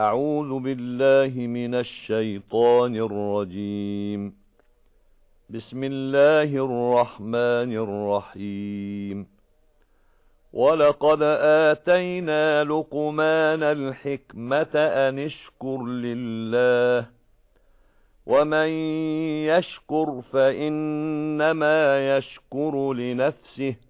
أعوذ بالله من الشيطان الرجيم. بسم الله الرحمن الرحيم. وَلَقَدْ آتَيْنَا لُقْمَانَ الْحِكْمَةَ أَنِ اشْكُرْ لِلَّهِ وَمَن يَشْكُرْ فَإِنَّمَا يَشْكُرُ لِنَفْسِهِ.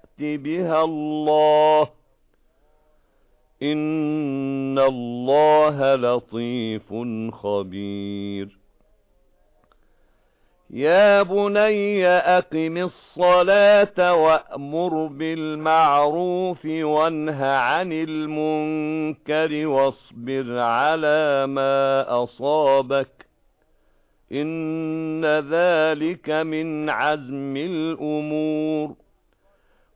بها الله. إِنَّ اللَّهَ لَطِيفٌ خَبِيرٌ. يَا بُنَيَّ أَقِمِ الصَّلَاةَ وَأْمُرْ بِالْمَعْرُوفِ وَانْهَ عَنِ الْمُنكَرِ وَاصْبِرْ عَلَى مَا أَصَابَكَ. إِنَّ ذَلِكَ مِنْ عَزْمِ الْأُمُورِ.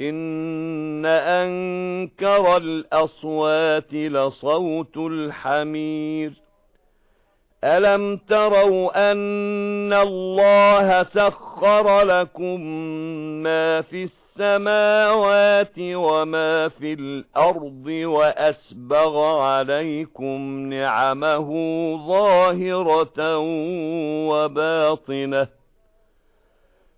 إِنَّ أَنكَرَ الْأَصْوَاتِ لَصَوْتُ الْحَمِيرِ أَلَمْ تَرَوْا أَنَّ اللَّهَ سَخَّرَ لَكُم مَّا فِي السَّمَاوَاتِ وَمَا فِي الْأَرْضِ وَأَسْبَغَ عَلَيْكُمْ نِعَمَهُ ظَاهِرَةً وَبَاطِنَةً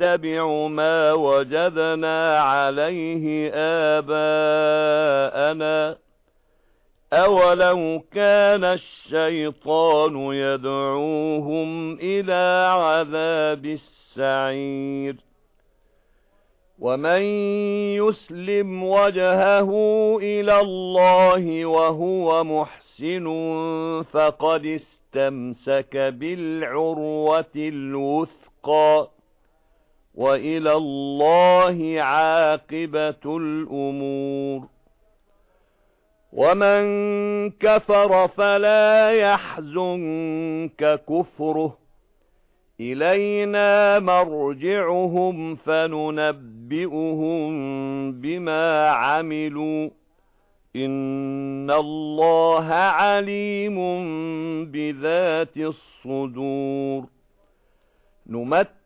نَتَّبِعُ مَا وَجَدْنَا عَلَيْهِ آبَاءَنَا أَوَلَوْ كَانَ الشَّيْطَانُ يَدْعُوهُمْ إِلَى عَذَابِ السَّعِيرِ وَمَن يُسْلِمْ وَجْهَهُ إِلَى اللَّهِ وَهُوَ مُحْسِنٌ فَقَدِ اسْتَمْسَكَ بِالْعُرْوَةِ الْوُثْقَى وَإِلَى اللَّهِ عَاقِبَةُ الْأُمُورِ. وَمَن كَفَرَ فَلَا يَحْزُنكَ كُفْرُهُ. إِلَيْنَا مَرْجِعُهُمْ فَنُنَبِّئُهُم بِمَا عَمِلُوا. إِنَّ اللَّهَ عَلِيمٌ بِذَاتِ الصُّدُورِ. نُمَتِّعُهُمْ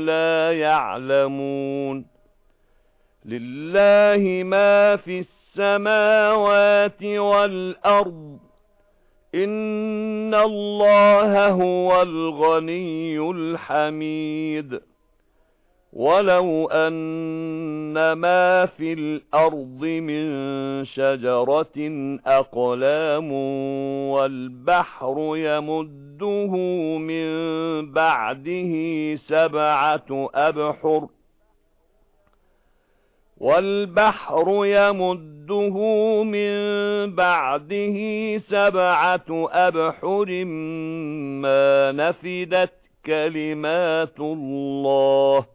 لَا يَعْلَمُونَ. لِلَّهِ مَا فِي السَّمَاوَاتِ وَالْأَرْضِ. إِنَّ اللَّهَ هُوَ الْغَنِيُّ الْحَمِيدُ. وَلَوْ أَنَّ مَا فِي الْأَرْضِ مِنْ شَجَرَةٍ أَقْلَامٌ وَالْبَحْرُ يَمُدُّهُ مِنْ بَعْدِهِ سَبْعَةُ أَبْحُرٍ وَالْبَحْرُ يَمُدُّهُ مِنْ بَعْدِهِ سَبْعَةُ أَبْحُرٍ مَا نَفِدَتْ كَلِمَاتُ اللَّهِ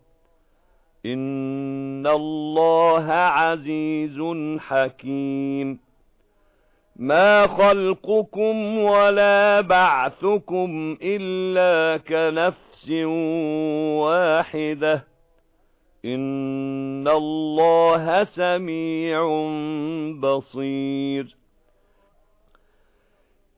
إِنَّ اللَّهَ عَزِيزٌ حَكِيمٌ مَا خَلْقُكُمْ وَلَا بَعْثُكُمْ إِلَّا كَنَفْسٍ وَاحِدَةٍ إِنَّ اللَّهَ سَمِيعٌ بَصِيرٌ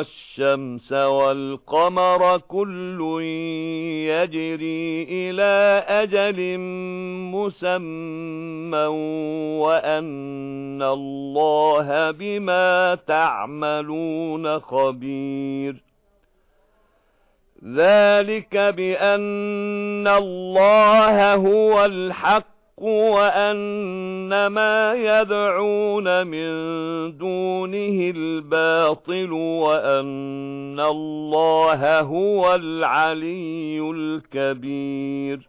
الشَّمْسَ وَالْقَمَرَ كُلٌّ يَجْرِي إِلَى أَجَلٍ مُّسَمًّى وَأَنَّ اللَّهَ بِمَا تَعْمَلُونَ خَبِيرٌ. ذَلِكَ بِأَنَّ اللَّهَ هُوَ الْحَقُّ وَأَنَّ مَا يَدْعُونَ مِن دُونِهِ الْبَاطِلُ وَأَنَّ اللَّهَ هُوَ الْعَلِيُّ الْكَبِيرُ.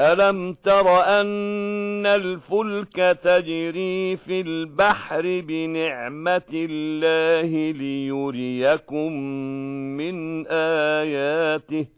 أَلَمْ تَرَ أَنَّ الْفُلْكَ تَجْرِي فِي الْبَحْرِ بِنِعْمَةِ اللَّهِ لِيُرِيَكُم مِّنْ آيَاتِهِ؟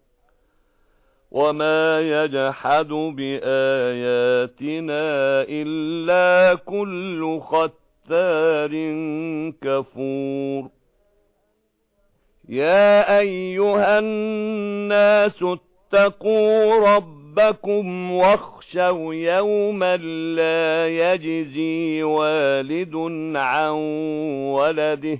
وَمَا يَجْحَدُ بِآيَاتِنَا إِلَّا كُلُّ خَتَّارٍ كَفُورٍ يَا أَيُّهَا النَّاسُ اتَّقُوا رَبَّكُمْ وَاخْشَوْا يَوْمًا لَّا يَجْزِي وَالِدٌ عَن وَلَدِهِ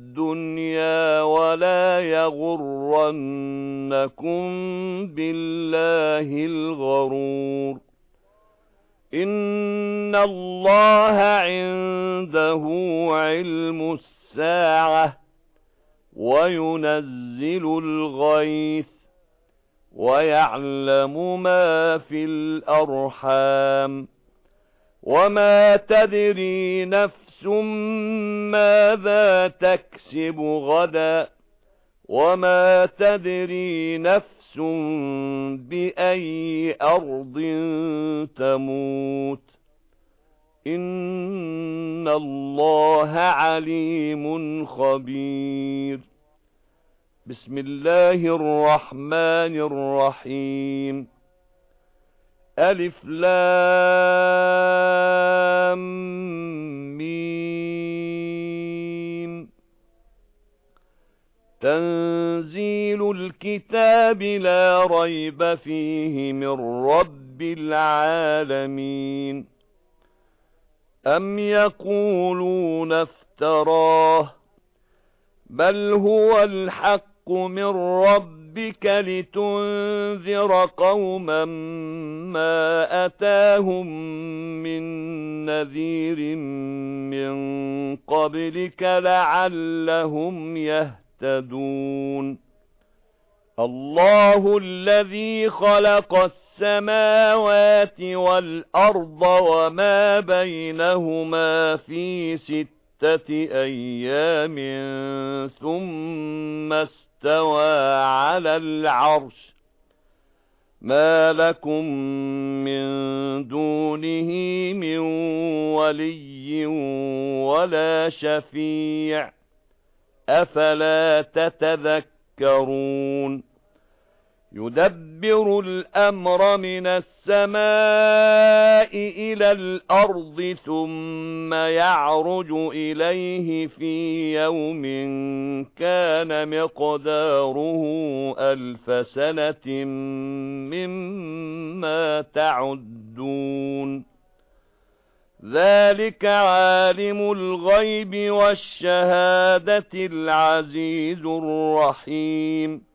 وَلَا يَغُرَّنَّكُم بِاللَّهِ الْغَرُورُ. إِنَّ اللَّهَ عِندَهُ عِلْمُ السَّاعَةِ وَيُنَزِّلُ الْغَيْثَ وَيَعْلَمُ مَا فِي الْأَرْحَامِ. وَمَا تَدْرِي نَفْسٌ مَاذَا تَكْسِبُ غَدًا وَمَا تَدْرِي نَفْسٌ بِأَيِّ أَرْضٍ تَمُوتُ إِنَّ اللَّهَ عَلِيمٌ خَبِيرٌ بِسْمِ اللَّهِ الرَّحْمَنِ الرَّحِيمِ ألف لام ميم. تنزيل الكتاب لا ريب فيه من رب العالمين. أم يقولون افتراه؟ بل هو الحق من ربك لتنذر قوما ما أتاهم من نذير من قبلك لعلهم يهتدون. الله الذي خلق السماوات والأرض وما بينهما في ستة أيام ثم على العرش. ما لكم من دونه من ولي ولا شفيع. أفلا تتذكرون؟ يُدَبِّرُ الْأَمْرَ مِنَ السَّمَاءِ إِلَى الْأَرْضِ ثُمَّ يَعْرُجُ إِلَيْهِ فِي يَوْمٍ كَانَ مِقْدَارُهُ أَلْفَ سَنَةٍ مِّمَّا تَعُدُّونَ. ذَلِكَ عَالِمُ الْغَيْبِ وَالشَّهَادَةِ الْعَزِيزُ الرَّحِيمُ.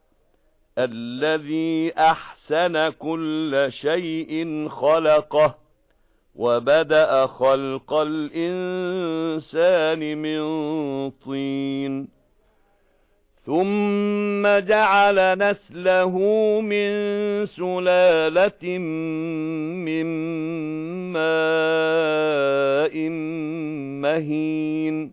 الذي أحسن كل شيء خلقه وبدأ خلق الإنسان من طين. ثم جعل نسله من سلالة من ماء مهين.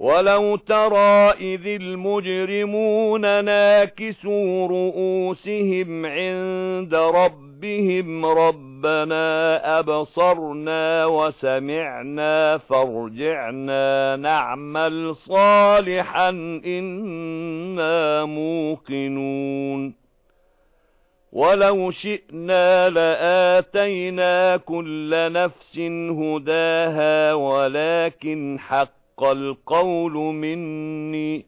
وَلَوْ تَرَى إِذِ الْمُجْرِمُونَ نَاكِسُو رُءُوسِهِمْ عِندَ رَبِّهِمْ رَبَّنَا أَبْصَرْنَا وَسَمِعْنَا فَارْجِعْنَا نَعْمَلْ صَالِحًا إِنَّا مُوقِنُونَ وَلَوْ شِئْنَا لَآتَيْنَا كُلَّ نَفْسٍ هُدَاهَا وَلَكِنْ حَقَّ حق القول مني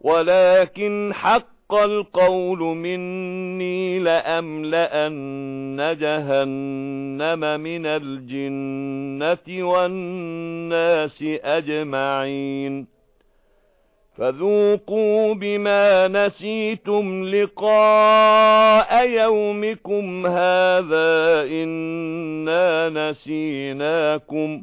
ولكن حق القول مني لأملأن جهنم من الجنة والناس أجمعين. فذوقوا بما نسيتم لقاء يومكم هذا إنا نسيناكم.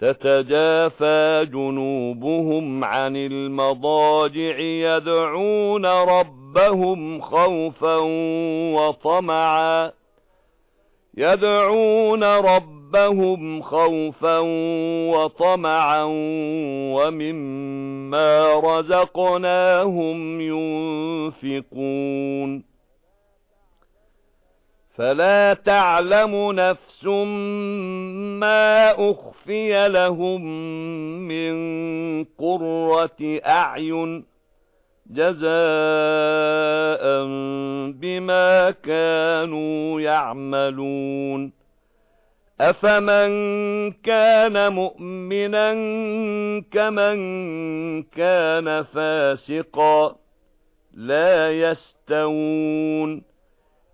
تَتَجَافَى جُنُوبُهُمْ عَنِ الْمَضَاجِعِ يَدْعُونَ رَبَّهُمْ خَوْفًا وَطَمَعًا. يَدْعُونَ رَبَّهُمْ خَوْفًا وَطَمَعًا وَمِمَّا رَزَقْنَاهُمْ يُنْفِقُونَ. فَلَا تَعْلَمُ نَفْسٌ مَا أُخْفِيَ لَهُم مِّن قُرَّةِ أَعْيُنٍ جَزَاءً بِمَا كَانُوا يَعْمَلُونَ أَفَمَن كَانَ مُؤْمِنًا كَمَن كَانَ فَاسِقًا لَّا يَسْتَوُونَ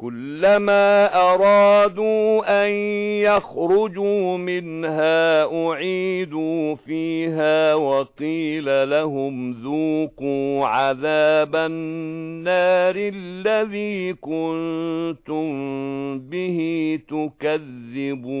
كُلَّمَا أَرَادُوا أَن يَخْرُجُوا مِنْهَا أُعِيدُوا فِيهَا وَقِيلَ لَهُمْ ذُوقُوا عَذَابَ النَّارِ الَّذِي كُنتُم بِهِ تُكَذِّبُونَ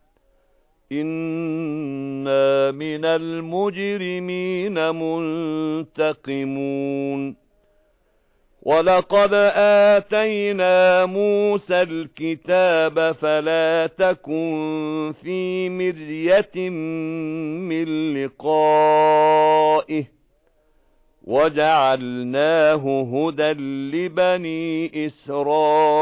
إِنَّا مِنَ الْمُجْرِمِينَ مُنْتَقِمُونَ وَلَقَدْ آتَيْنَا مُوسَى الْكِتَابَ فَلَا تَكُنْ فِي مِرْيَةٍ مِنْ لِقَائِهِ وَجَعَلْنَاهُ هُدًى لِبَنِي إِسْرَائِيلَ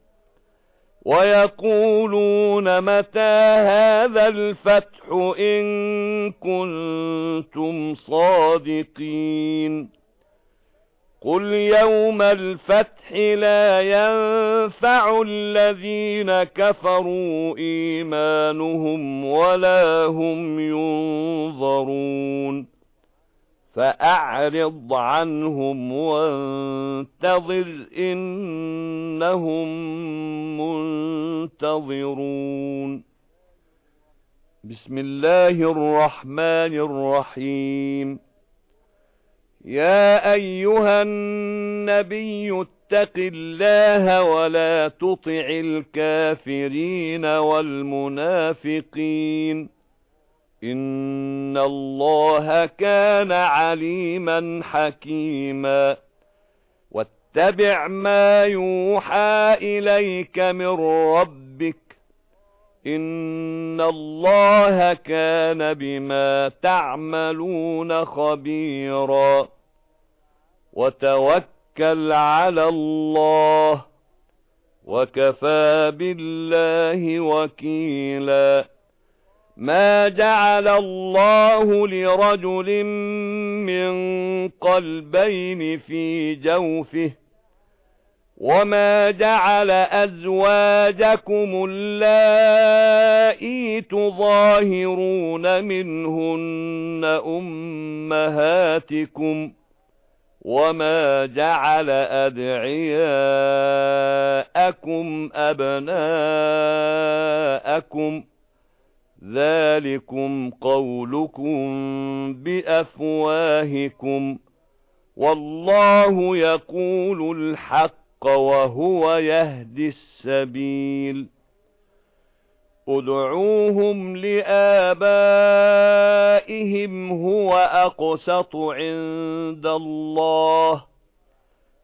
وَيَقُولُونَ مَتَى هَذَا الْفَتْحُ إِن كُنتُمْ صَادِقِينَ قُلْ يَوْمَ الْفَتْحِ لَا يَنفَعُ الَّذِينَ كَفَرُوا إِيمَانُهُمْ وَلَا هُمْ يُنظَرُونَ فَأَعْرِضْ عَنْهُمْ وَانتَظِرْ إِنَّهُمْ مُنتَظِرُونَ. بِسْمِ اللَّهِ الرَّحْمَنِ الرَّحِيمِ. يَا أَيُّهَا النَّبِيُّ اتَّقِ اللَّهَ وَلَا تُطِعِ الْكَافِرِينَ وَالْمُنَافِقِينَ. إِنَّ اللَّهَ كَانَ عَلِيمًا حَكِيمًا وَاتَّبِعْ مَا يُوحَى إِلَيْكَ مِنْ رَبِّكَ إِنَّ اللَّهَ كَانَ بِمَا تَعْمَلُونَ خَبِيرًا وَتَوَكَّلْ عَلَى اللَّهِ وَكَفَى بِاللَّهِ وَكِيلًا مَا جَعَلَ اللَّهُ لِرَجُلٍ مِّن قَلْبَيْنِ فِي جَوْفِهِ وَمَا جَعَلَ أَزْوَاجَكُمُ اللَّائِي تُظَاهِرُونَ مِنْهُنَّ أُمَّهَاتِكُمْ وَمَا جَعَلَ أَدْعِيَاءَكُمْ أَبْنَاءَكُمْ ذَلِكُمْ قَوْلُكُمْ بِأَفْوَاهِكُمْ وَاللَّهُ يَقُولُ الْحَقَّ وَهُوَ يَهْدِي السَّبِيلَ ادْعُوهُمْ لِآبَائِهِمْ هُوَ أَقْسَطُ عِندَ اللَّهِ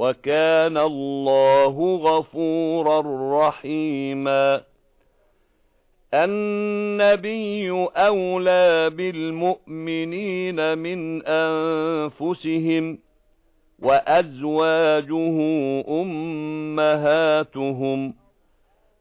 وَكَانَ اللَّهُ غَفُورًا رَّحِيمًا. النَّبِيُّ أَوْلَى بِالْمُؤْمِنِينَ مِنْ أَنفُسِهِمْ وَأَزْوَاجُهُ أُمَّهَاتُهُمْ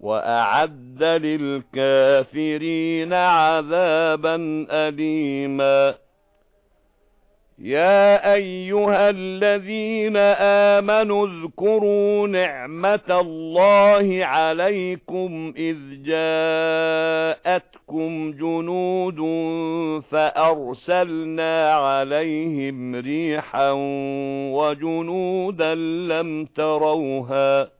وَأَعَدَّ لِلْكَافِرِينَ عَذَابًا أَلِيمًا. يَا أَيُّهَا الَّذِينَ آمَنُوا اذْكُرُوا نِعْمَةَ اللَّهِ عَلَيْكُمْ إِذْ جَاءَتْكُمْ جُنُودٌ فَأَرْسَلْنَا عَلَيْهِمْ رِيحًا وَجُنُودًا لَّمْ تَرَوْهَا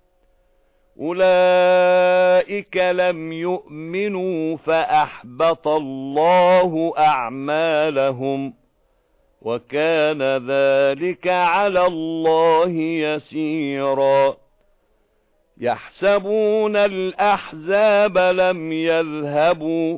أُولَئِكَ لَمْ يُؤْمِنُوا فَأَحْبَطَ اللَّهُ أَعْمَالَهُمْ وَكَانَ ذَلِكَ عَلَى اللَّهِ يَسِيرًا يَحْسَبُونَ الْأَحْزَابَ لَمْ يَذْهَبُوا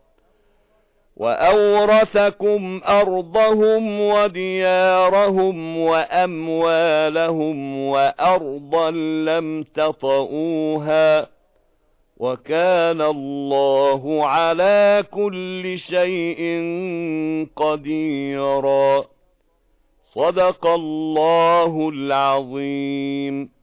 وَأَوْرَثَكُمْ أَرْضَهُمْ وَدِيَارَهُمْ وَأَمْوَالَهُمْ وَأَرْضًا لَّمْ تَطَئُوهَا وَكَانَ اللَّهُ عَلَى كُلِّ شَيْءٍ قَدِيرًا صَدَقَ اللَّهُ الْعَظِيمُ